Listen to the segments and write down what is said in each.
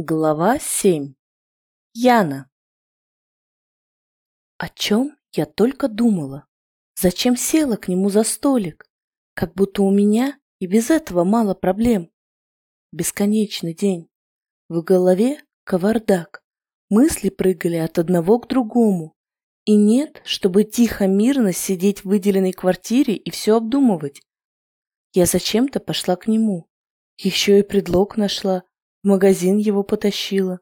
Глава 7. Яна. О чем я только думала? Зачем села к нему за столик? Как будто у меня и без этого мало проблем. Бесконечный день. В голове кавардак. Мысли прыгали от одного к другому. И нет, чтобы тихо, мирно сидеть в выделенной квартире и все обдумывать. Я зачем-то пошла к нему. Еще и предлог нашла, магазин его потащила.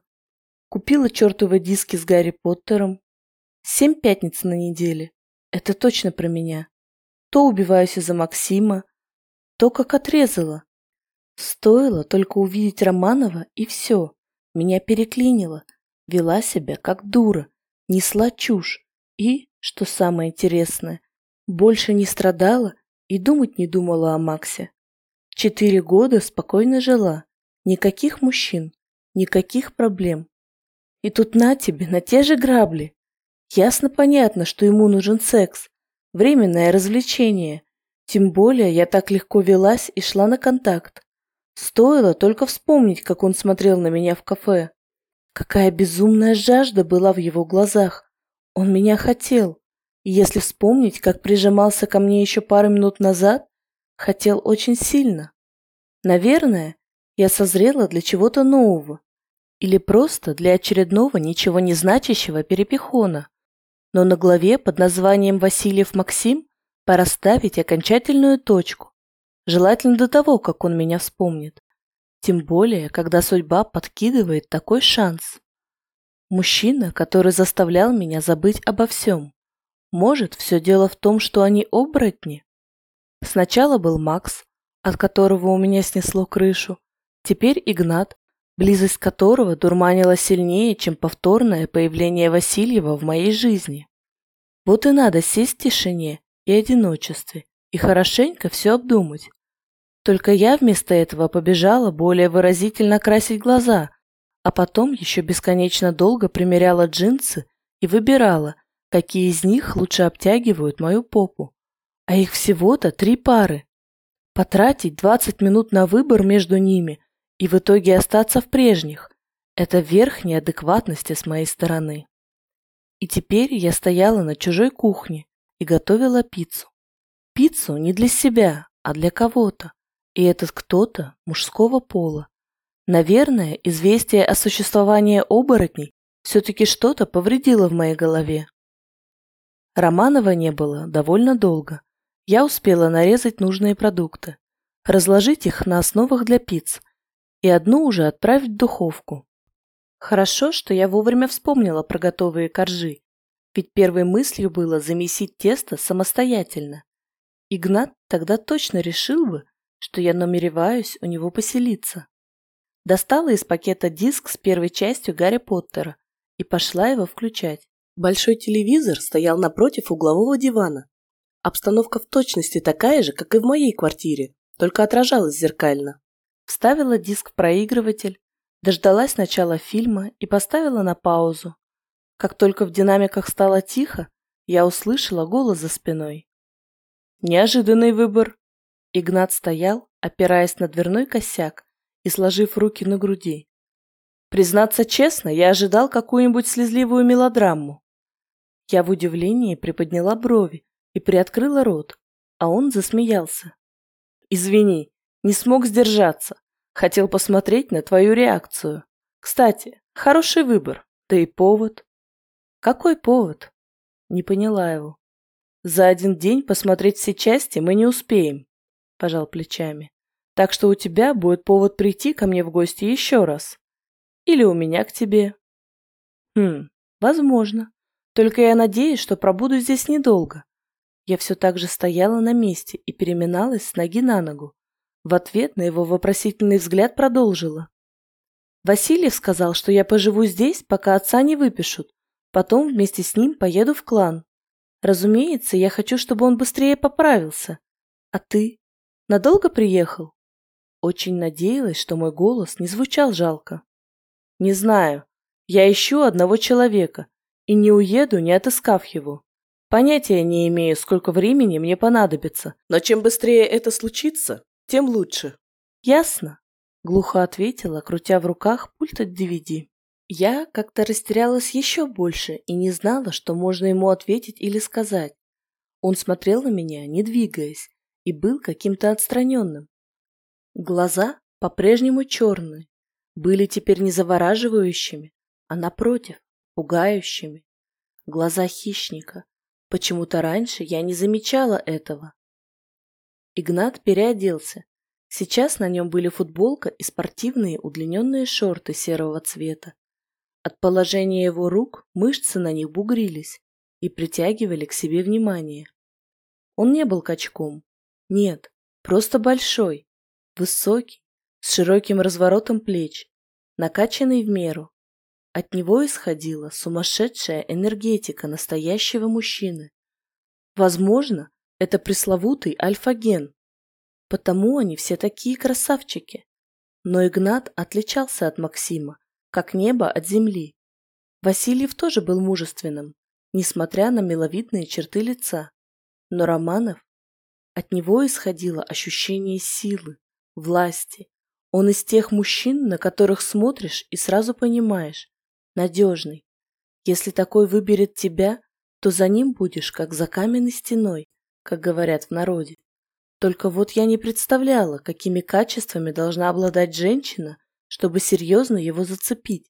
Купила чертовы диски с Гарри Поттером. Семь пятниц на неделе. Это точно про меня. То убиваюсь из-за Максима, то как отрезала. Стоило только увидеть Романова, и все. Меня переклинило. Вела себя как дура. Несла чушь. И, что самое интересное, больше не страдала и думать не думала о Максе. Четыре года спокойно жила. Никаких мужчин, никаких проблем. И тут на тебе, на те же грабли. Ясно понятно, что ему нужен секс, временное развлечение. Тем более я так легко велась и шла на контакт. Стоило только вспомнить, как он смотрел на меня в кафе. Какая безумная жажда была в его глазах. Он меня хотел. И если вспомнить, как прижимался ко мне еще пару минут назад, хотел очень сильно. Наверное, я созрела для чего-то нового. Или просто для очередного ничего не значащего перепихона. Но на главе под названием Васильев Максим пора ставить окончательную точку. Желательно до того, как он меня вспомнит. Тем более, когда судьба подкидывает такой шанс. Мужчина, который заставлял меня забыть обо всем. Может, все дело в том, что они оборотни? Сначала был Макс, от которого у меня снесло крышу, Теперь Игнат, близость которого дурманила сильнее, чем повторное появление Васильева в моей жизни. Вот и надо сесть в тишине и одиночестве и хорошенько все обдумать. Только я вместо этого побежала более выразительно красить глаза, а потом еще бесконечно долго примеряла джинсы и выбирала, какие из них лучше обтягивают мою попу. А их всего-то три пары. Потратить 20 минут на выбор между ними и в итоге остаться в прежних. Это верх неадекватности с моей стороны. И теперь я стояла на чужой кухне и готовила пиццу. Пиццу не для себя, а для кого-то. И этот кто-то мужского пола. Наверное, известие о существовании оборотней все-таки что-то повредило в моей голове. Романова не было довольно долго. Я успела нарезать нужные продукты, разложить их на основах для пиц и одну уже отправить в духовку. Хорошо, что я вовремя вспомнила про готовые коржи, ведь первой мыслью было замесить тесто самостоятельно. Игнат тогда точно решил бы, что я намереваюсь у него поселиться. Достала из пакета диск с первой частью Гарри Поттера и пошла его включать. Большой телевизор стоял напротив углового дивана. Обстановка в точности такая же, как и в моей квартире, только отражалась зеркально. Вставила диск в проигрыватель, дождалась начала фильма и поставила на паузу. Как только в динамиках стало тихо, я услышала голос за спиной. Неожиданный выбор. Игнат стоял, опираясь на дверной косяк и сложив руки на груди. Признаться честно, я ожидал какую-нибудь слезливую мелодраму. Я в удивлении приподняла брови и приоткрыла рот, а он засмеялся. «Извини, не смог сдержаться. Хотел посмотреть на твою реакцию. Кстати, хороший выбор. Да и повод. Какой повод? Не поняла его. За один день посмотреть все части мы не успеем. Пожал плечами. Так что у тебя будет повод прийти ко мне в гости еще раз. Или у меня к тебе. Хм, возможно. Только я надеюсь, что пробуду здесь недолго. Я все так же стояла на месте и переминалась с ноги на ногу, в ответ на его вопросительный взгляд продолжила. Васильев сказал, что я поживу здесь, пока отца не выпишут. Потом вместе с ним поеду в клан. Разумеется, я хочу, чтобы он быстрее поправился. А ты? Надолго приехал? Очень надеялась, что мой голос не звучал жалко. Не знаю. Я ищу одного человека и не уеду, не отыскав его. Понятия не имею, сколько времени мне понадобится, но чем быстрее это случится, тем лучше. Ясно? Глухо ответила, крутя в руках пульт от DVD. Я как-то растерялась еще больше и не знала, что можно ему ответить или сказать. Он смотрел на меня, не двигаясь, и был каким-то отстраненным. Глаза по-прежнему черные, были теперь не завораживающими, а напротив, пугающими. Глаза хищника. Почему-то раньше я не замечала этого. Игнат переоделся. Сейчас на нем были футболка и спортивные удлиненные шорты серого цвета. От положения его рук мышцы на них бугрились и притягивали к себе внимание. Он не был качком. Нет, просто большой, высокий, с широким разворотом плеч, накачанный в меру. От него исходила сумасшедшая энергетика настоящего мужчины. Возможно, это пресловутый альфа-ген. Потому они все такие красавчики. Но Игнат отличался от Максима, как небо от земли. Васильев тоже был мужественным, несмотря на миловидные черты лица. Но Романов, от него исходило ощущение силы, власти. Он из тех мужчин, на которых смотришь и сразу понимаешь, надежный. Если такой выберет тебя, то за ним будешь, как за каменной стеной, как говорят в народе. Только вот я не представляла, какими качествами должна обладать женщина, чтобы серьезно его зацепить.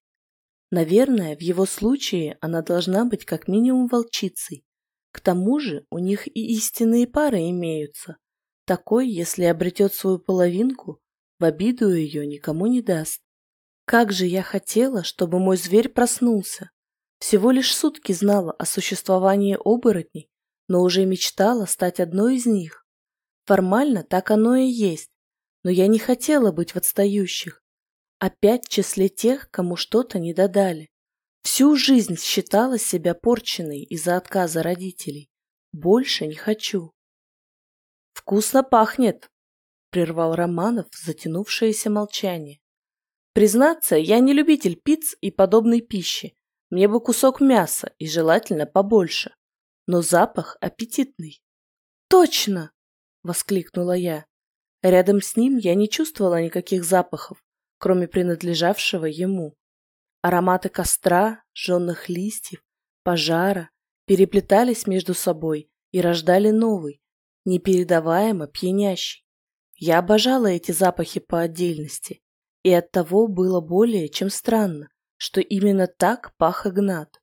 Наверное, в его случае она должна быть как минимум волчицей. К тому же у них и истинные пары имеются. Такой, если обретет свою половинку, в обиду ее никому не даст. Как же я хотела, чтобы мой зверь проснулся. Всего лишь сутки знала о существовании оборотней, но уже мечтала стать одной из них. Формально так оно и есть, но я не хотела быть в отстающих. Опять в числе тех, кому что-то не додали. Всю жизнь считала себя порченной из-за отказа родителей. Больше не хочу. «Вкусно пахнет!» — прервал Романов затянувшееся молчание. «Признаться, я не любитель пиц и подобной пищи. Мне бы кусок мяса и желательно побольше. Но запах аппетитный». «Точно!» — воскликнула я. Рядом с ним я не чувствовала никаких запахов, кроме принадлежавшего ему. Ароматы костра, жженных листьев, пожара переплетались между собой и рождали новый, непередаваемо пьянящий. Я обожала эти запахи по отдельности, и оттого было более чем странно, что именно так пах Игнат.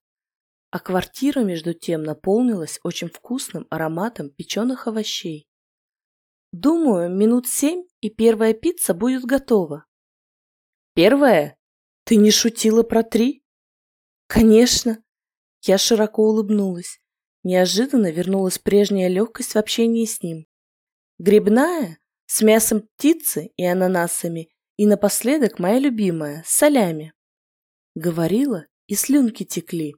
А квартира, между тем, наполнилась очень вкусным ароматом печеных овощей. Думаю, минут семь, и первая пицца будет готова. Первая? Ты не шутила про три? Конечно. Я широко улыбнулась. Неожиданно вернулась прежняя легкость в общении с ним. Грибная, с мясом птицы и ананасами, и напоследок моя любимая, с солями. Говорила, и слюнки текли.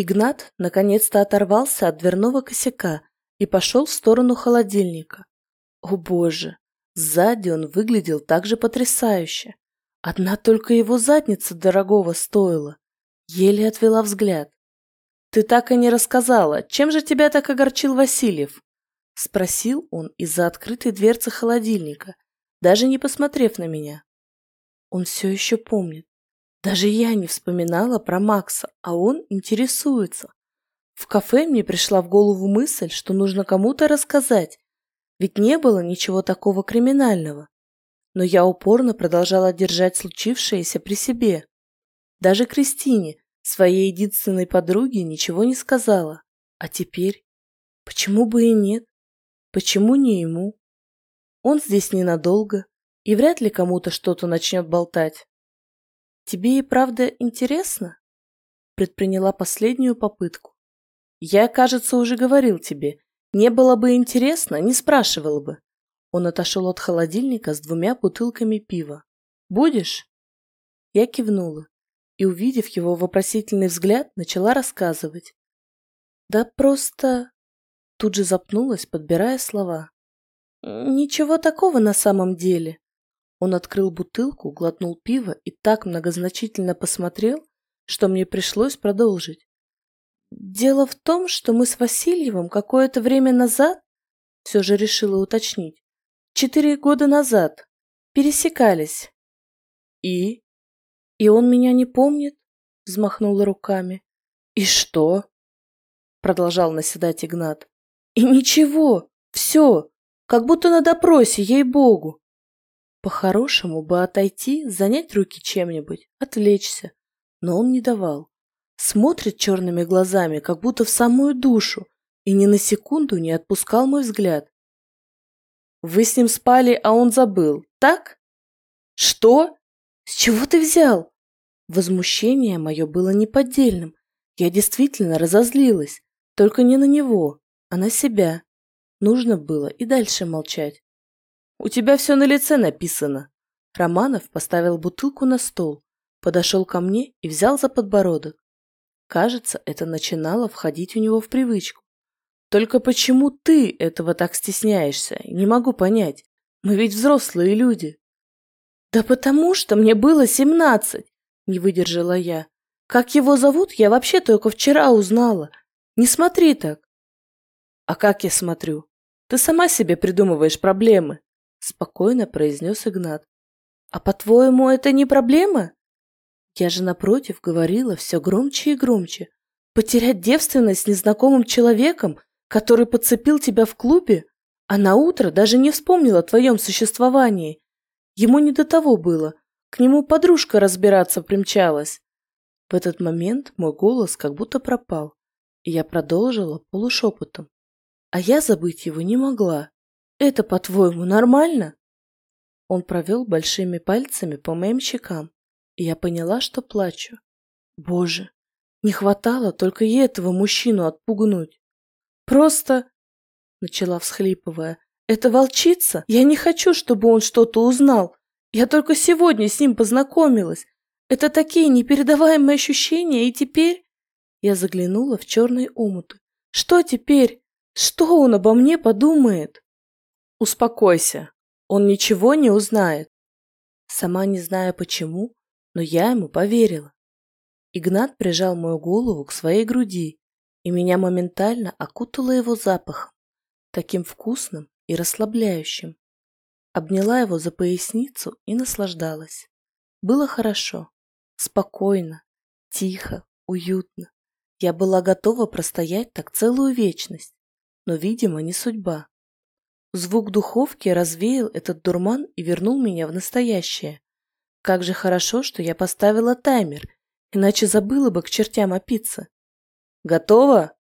Игнат наконец-то оторвался от дверного косяка и пошел в сторону холодильника. О боже, сзади он выглядел так же потрясающе. Одна только его задница дорогого стоила. Еле отвела взгляд. «Ты так и не рассказала, чем же тебя так огорчил Васильев?» Спросил он из-за открытой дверцы холодильника, даже не посмотрев на меня. Он все еще помнит. Даже я не вспоминала про Макса, а он интересуется. В кафе мне пришла в голову мысль, что нужно кому-то рассказать, ведь не было ничего такого криминального. Но я упорно продолжала держать случившееся при себе. Даже Кристине, Своей единственной подруге ничего не сказала. А теперь? Почему бы и нет? Почему не ему? Он здесь ненадолго, и вряд ли кому-то что-то начнет болтать. Тебе и правда интересно? Предприняла последнюю попытку. Я, кажется, уже говорил тебе. Не было бы интересно, не спрашивал бы. Он отошел от холодильника с двумя бутылками пива. Будешь? Я кивнула и, увидев его вопросительный взгляд, начала рассказывать. «Да просто...» Тут же запнулась, подбирая слова. «Ничего такого на самом деле». Он открыл бутылку, глотнул пиво и так многозначительно посмотрел, что мне пришлось продолжить. «Дело в том, что мы с Васильевым какое-то время назад, все же решила уточнить, четыре года назад, пересекались. И? И он меня не помнит? Взмахнула руками. И что? Продолжал наседать Игнат. И ничего, все, как будто на допросе, ей-богу. По-хорошему бы отойти, занять руки чем-нибудь, отвлечься. Но он не давал. Смотрит черными глазами, как будто в самую душу, и ни на секунду не отпускал мой взгляд. Вы с ним спали, а он забыл, так? Что? С чего ты взял? Возмущение мое было неподдельным. Я действительно разозлилась, только не на него, а на себя. Нужно было и дальше молчать. У тебя все на лице написано. Романов поставил бутылку на стол, подошел ко мне и взял за подбородок. Кажется, это начинало входить у него в привычку. Только почему ты этого так стесняешься? Не могу понять. Мы ведь взрослые люди. Да потому что мне было семнадцать, не выдержала я. Как его зовут, я вообще только вчера узнала. Не смотри так. А как я смотрю? Ты сама себе придумываешь проблемы. — спокойно произнес Игнат. «А по-твоему, это не проблема?» Я же, напротив, говорила все громче и громче. «Потерять девственность с незнакомым человеком, который подцепил тебя в клубе, а на утро даже не вспомнил о твоем существовании. Ему не до того было. К нему подружка разбираться примчалась». В этот момент мой голос как будто пропал, и я продолжила полушепотом. А я забыть его не могла. Это, по-твоему, нормально? Он провел большими пальцами по моим щекам, и я поняла, что плачу. Боже, не хватало только и этого мужчину отпугнуть. Просто, начала всхлипывая, это волчица? Я не хочу, чтобы он что-то узнал. Я только сегодня с ним познакомилась. Это такие непередаваемые ощущения, и теперь... Я заглянула в черные омуты. Что теперь? Что он обо мне подумает? Успокойся, он ничего не узнает. Сама не знаю почему, но я ему поверила. Игнат прижал мою голову к своей груди, и меня моментально окутало его запахом, таким вкусным и расслабляющим. Обняла его за поясницу и наслаждалась. Было хорошо, спокойно, тихо, уютно. Я была готова простоять так целую вечность, но, видимо, не судьба. Звук духовки развеял этот дурман и вернул меня в настоящее. Как же хорошо, что я поставила таймер, иначе забыла бы к чертям опиться. Готово?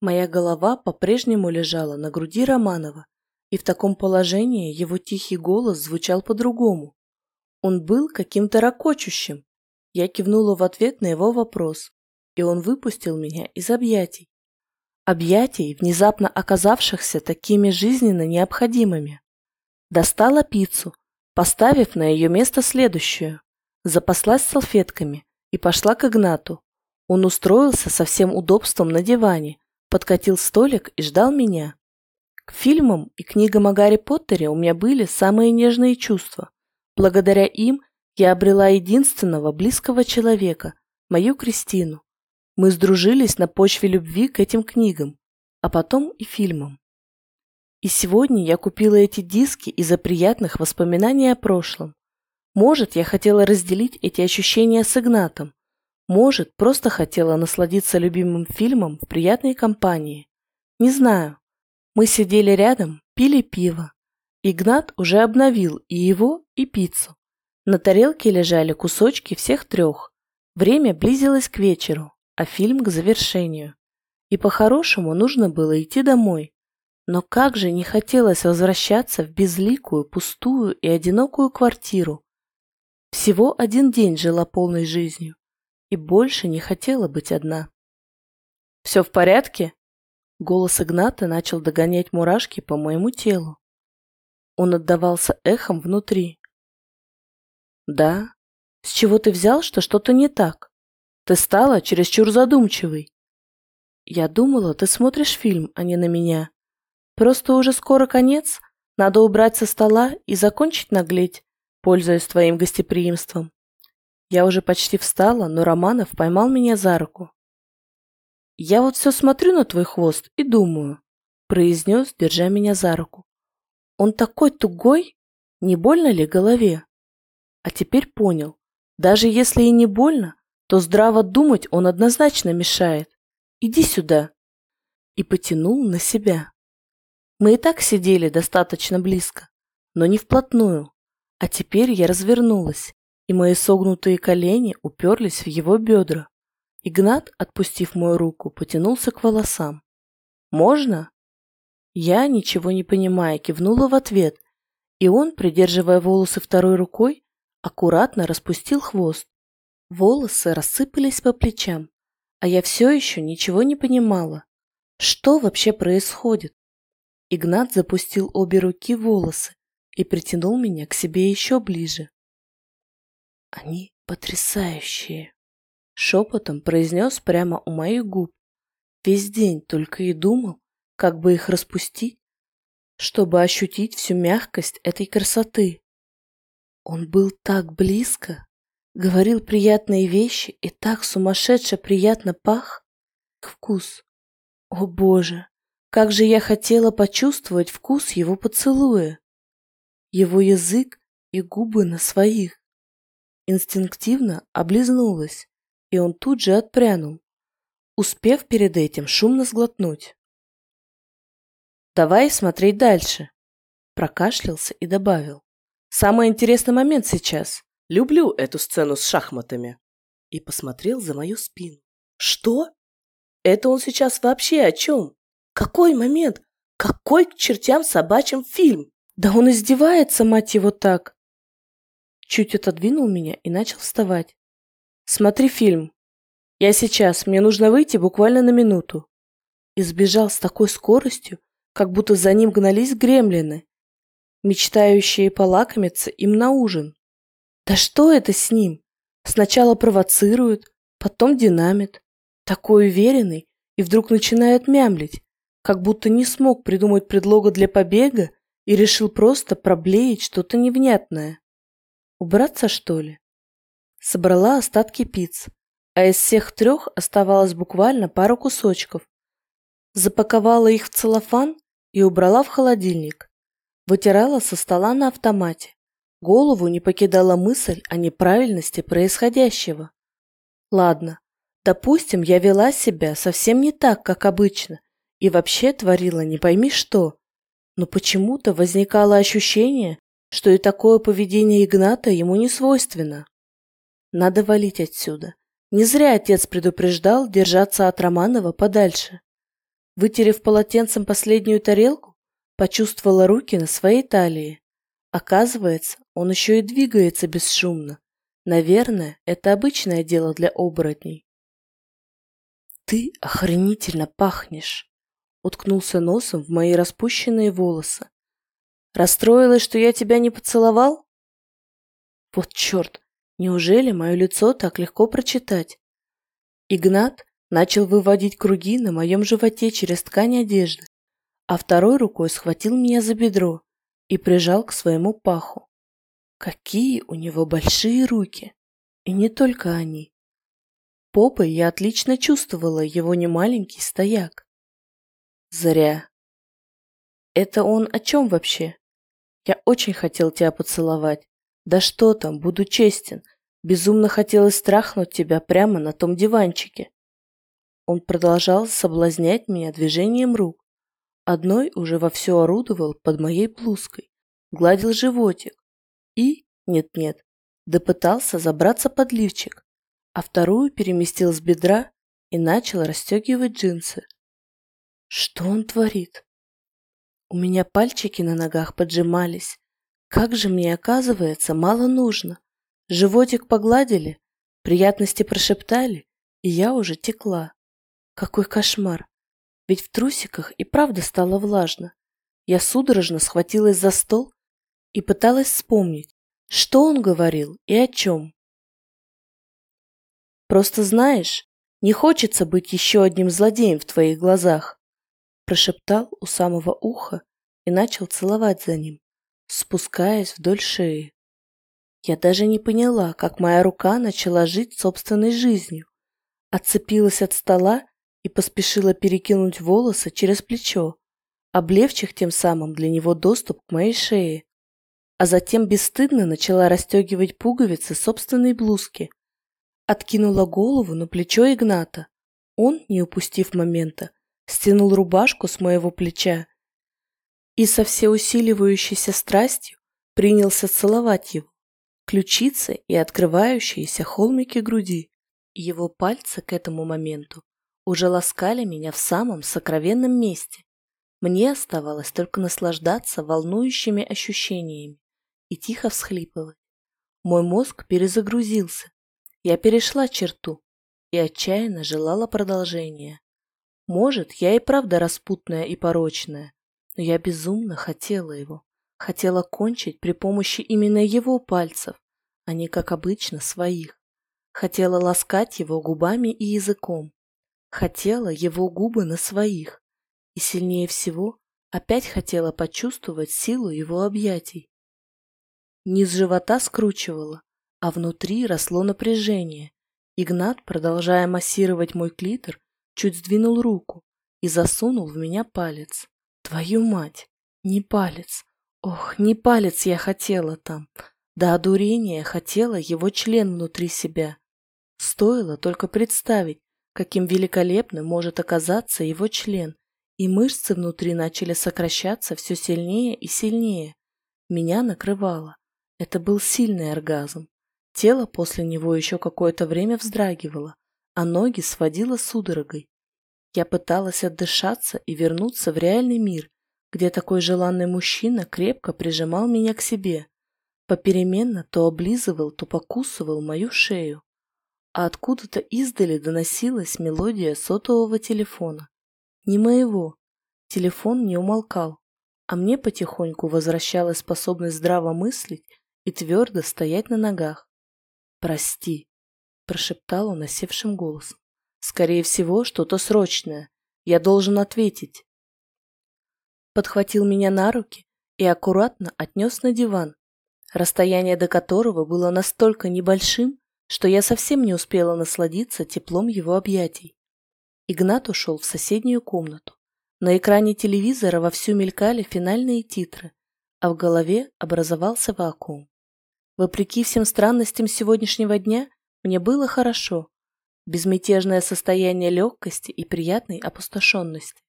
Моя голова по-прежнему лежала на груди Романова, и в таком положении его тихий голос звучал по-другому. Он был каким-то ракочущим. Я кивнула в ответ на его вопрос, и он выпустил меня из объятий объятий, внезапно оказавшихся такими жизненно необходимыми. Достала пиццу, поставив на ее место следующую. Запаслась салфетками и пошла к Игнату. Он устроился со всем удобством на диване, подкатил столик и ждал меня. К фильмам и книгам о Гарри Поттере у меня были самые нежные чувства. Благодаря им я обрела единственного близкого человека, мою Кристину, мы сдружились на почве любви к этим книгам, а потом и фильмам. И сегодня я купила эти диски из-за приятных воспоминаний о прошлом. Может, я хотела разделить эти ощущения с Игнатом. Может, просто хотела насладиться любимым фильмом в приятной компании. Не знаю. Мы сидели рядом, пили пиво. Игнат уже обновил и его, и пиццу. На тарелке лежали кусочки всех трех. Время близилось к вечеру а фильм к завершению. И по-хорошему нужно было идти домой. Но как же не хотелось возвращаться в безликую, пустую и одинокую квартиру. Всего один день жила полной жизнью и больше не хотела быть одна. «Все в порядке?» Голос Игната начал догонять мурашки по моему телу. Он отдавался эхом внутри. «Да? С чего ты взял, что что-то не так?» Ты стала чересчур задумчивой. Я думала, ты смотришь фильм, а не на меня. Просто уже скоро конец, надо убрать со стола и закончить наглеть, пользуясь твоим гостеприимством. Я уже почти встала, но Романов поймал меня за руку. «Я вот все смотрю на твой хвост и думаю», — произнес, держа меня за руку. «Он такой тугой, не больно ли голове?» А теперь понял, даже если и не больно, то здраво думать он однозначно мешает. Иди сюда. И потянул на себя. Мы и так сидели достаточно близко, но не вплотную. А теперь я развернулась, и мои согнутые колени уперлись в его бедра. Игнат, отпустив мою руку, потянулся к волосам. «Можно?» Я, ничего не понимая, кивнула в ответ, и он, придерживая волосы второй рукой, аккуратно распустил хвост. Волосы рассыпались по плечам, а я все еще ничего не понимала. Что вообще происходит? Игнат запустил обе руки в волосы и притянул меня к себе еще ближе. Они потрясающие, шепотом произнес прямо у моих губ. Весь день только и думал, как бы их распустить, чтобы ощутить всю мягкость этой красоты. Он был так близко, говорил приятные вещи и так сумасшедше приятно пах. Вкус. О боже, как же я хотела почувствовать вкус его поцелуя. Его язык и губы на своих. Инстинктивно облизнулась, и он тут же отпрянул, успев перед этим шумно сглотнуть. «Давай смотреть дальше», прокашлялся и добавил. «Самый интересный момент сейчас. Люблю эту сцену с шахматами». И посмотрел за мою спину. «Что? Это он сейчас вообще о чем? Какой момент? Какой к чертям собачьим фильм? Да он издевается, мать его, так!» Чуть отодвинул меня и начал вставать. «Смотри фильм. Я сейчас, мне нужно выйти буквально на минуту». И сбежал с такой скоростью, как будто за ним гнались гремлины, мечтающие полакомиться им на ужин. Да что это с ним? Сначала провоцирует, потом динамит. Такой уверенный и вдруг начинает мямлить, как будто не смог придумать предлога для побега и решил просто проблеять что-то невнятное. Убраться, что ли? Собрала остатки пиц, а из всех трех оставалось буквально пару кусочков. Запаковала их в целлофан и убрала в холодильник. Вытирала со стола на автомате. Голову не покидала мысль о неправильности происходящего. Ладно, допустим, я вела себя совсем не так, как обычно, и вообще творила не пойми что. Но почему-то возникало ощущение, что и такое поведение Игната ему не свойственно. Надо валить отсюда. Не зря отец предупреждал держаться от Романова подальше. Вытерев полотенцем последнюю тарелку, почувствовала руки на своей талии. Оказывается, он еще и двигается бесшумно. Наверное, это обычное дело для оборотней. «Ты охренительно пахнешь!» Уткнулся носом в мои распущенные волосы. «Расстроилась, что я тебя не поцеловал?» «Вот черт! Неужели мое лицо так легко прочитать?» Игнат начал выводить круги на моем животе через ткань одежды, а второй рукой схватил меня за бедро и прижал к своему паху. Какие у него большие руки! И не только они. Попой я отлично чувствовала его немаленький стояк. Зря. Это он о чем вообще? Я очень хотел тебя поцеловать. Да что там, буду честен. Безумно хотелось страхнуть тебя прямо на том диванчике. Он продолжал соблазнять меня движением рук. Одной уже вовсю орудовал под моей блузкой, гладил животик и, нет-нет, допытался забраться под лифчик, а вторую переместил с бедра и начал расстегивать джинсы. Что он творит? У меня пальчики на ногах поджимались. Как же мне, оказывается, мало нужно. Животик погладили, приятности прошептали, и я уже текла. Какой кошмар! Ведь в трусиках и правда стало влажно. Я судорожно схватилась за стол и пыталась вспомнить, что он говорил и о чем. Просто знаешь, не хочется быть еще одним злодеем в твоих глазах, прошептал у самого уха и начал целовать за ним, спускаясь вдоль шеи. Я даже не поняла, как моя рука начала жить собственной жизнью. Отцепилась от стола и поспешила перекинуть волосы через плечо, облегчив тем самым для него доступ к моей шее. А затем бесстыдно начала расстегивать пуговицы собственной блузки. Откинула голову на плечо Игната. Он, не упустив момента, стянул рубашку с моего плеча и со всеусиливающейся страстью принялся целовать его, ключицы и открывающиеся холмики груди. Его пальцы к этому моменту уже ласкали меня в самом сокровенном месте. Мне оставалось только наслаждаться волнующими ощущениями и тихо всхлипывать. Мой мозг перезагрузился. Я перешла черту и отчаянно желала продолжения. Может, я и правда распутная и порочная, но я безумно хотела его. Хотела кончить при помощи именно его пальцев, а не, как обычно, своих. Хотела ласкать его губами и языком. Хотела его губы на своих. И сильнее всего опять хотела почувствовать силу его объятий. Низ живота скручивало, а внутри росло напряжение. Игнат, продолжая массировать мой клитор, чуть сдвинул руку и засунул в меня палец. Твою мать, не палец. Ох, не палец я хотела там. До одурения хотела его член внутри себя. Стоило только представить, каким великолепным может оказаться его член, и мышцы внутри начали сокращаться все сильнее и сильнее. Меня накрывало. Это был сильный оргазм. Тело после него еще какое-то время вздрагивало, а ноги сводило судорогой. Я пыталась отдышаться и вернуться в реальный мир, где такой желанный мужчина крепко прижимал меня к себе, попеременно то облизывал, то покусывал мою шею. А откуда-то издали доносилась мелодия сотового телефона. Не моего. Телефон не умолкал, а мне потихоньку возвращалась способность здраво мыслить и твердо стоять на ногах. «Прости», – прошептал он осевшим голосом. «Скорее всего, что-то срочное. Я должен ответить». Подхватил меня на руки и аккуратно отнес на диван, расстояние до которого было настолько небольшим, что я совсем не успела насладиться теплом его объятий. Игнат ушел в соседнюю комнату. На экране телевизора вовсю мелькали финальные титры, а в голове образовался вакуум. Вопреки всем странностям сегодняшнего дня, мне было хорошо. Безмятежное состояние легкости и приятной опустошенности.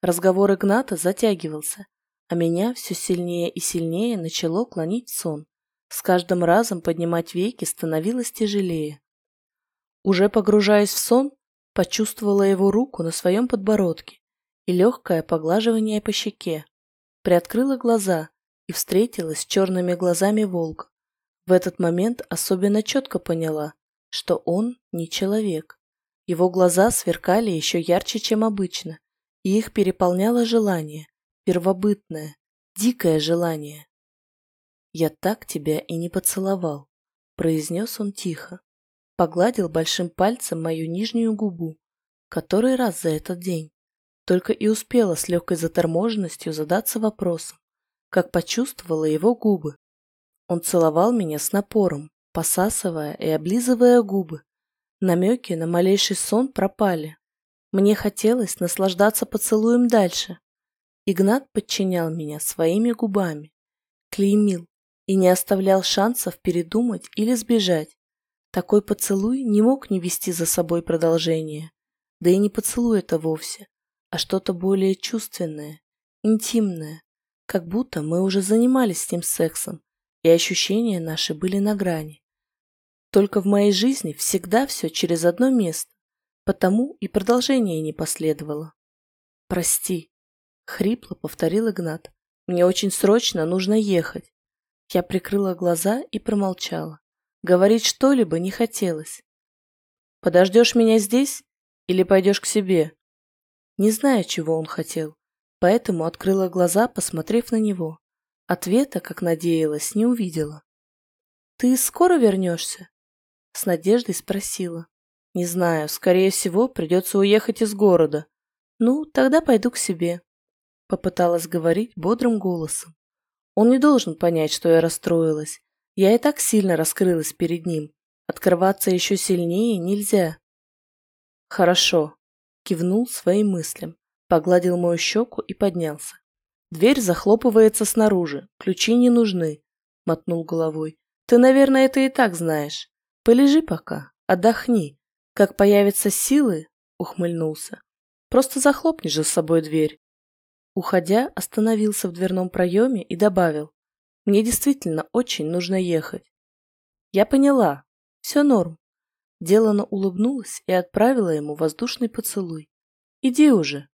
Разговор Игната затягивался, а меня все сильнее и сильнее начало клонить сон. С каждым разом поднимать веки становилось тяжелее. Уже погружаясь в сон, почувствовала его руку на своем подбородке и легкое поглаживание по щеке. Приоткрыла глаза и встретилась с черными глазами волка. В этот момент особенно четко поняла, что он не человек. Его глаза сверкали еще ярче, чем обычно, и их переполняло желание, первобытное, дикое желание. «Я так тебя и не поцеловал», — произнес он тихо. Погладил большим пальцем мою нижнюю губу, который раз за этот день. Только и успела с легкой заторможенностью задаться вопросом, как почувствовала его губы, он целовал меня с напором, посасывая и облизывая губы. Намеки на малейший сон пропали. Мне хотелось наслаждаться поцелуем дальше. Игнат подчинял меня своими губами, клеймил и не оставлял шансов передумать или сбежать. Такой поцелуй не мог не вести за собой продолжение. Да и не поцелуй это вовсе, а что-то более чувственное, интимное, как будто мы уже занимались с ним сексом, и ощущения наши были на грани. Только в моей жизни всегда все через одно место, потому и продолжение не последовало. «Прости», — хрипло повторил Игнат, — «мне очень срочно нужно ехать». Я прикрыла глаза и промолчала. Говорить что-либо не хотелось. «Подождешь меня здесь или пойдешь к себе?» Не знаю, чего он хотел, поэтому открыла глаза, посмотрев на него. Ответа, как надеялась, не увидела. «Ты скоро вернешься?» С надеждой спросила. «Не знаю, скорее всего, придется уехать из города. Ну, тогда пойду к себе», — попыталась говорить бодрым голосом. Он не должен понять, что я расстроилась. Я и так сильно раскрылась перед ним. Открываться еще сильнее нельзя. «Хорошо», — кивнул своим мыслям, погладил мою щеку и поднялся. Дверь захлопывается снаружи, ключи не нужны. мотнул головой. Ты, наверное, это и так знаешь. Полежи пока, отдохни. Как появятся силы, ухмыльнулся. Просто захлопни же с собой дверь. Уходя, остановился в дверном проеме и добавил. Мне действительно очень нужно ехать. Я поняла. Все норм. Делано улыбнулась и отправила ему воздушный поцелуй. Иди уже.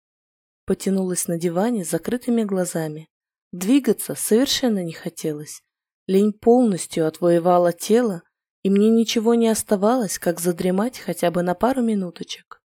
Потянулась на диване с закрытыми глазами. Двигаться совершенно не хотелось. Лень полностью отвоевала тело, и мне ничего не оставалось, как задремать хотя бы на пару минуточек.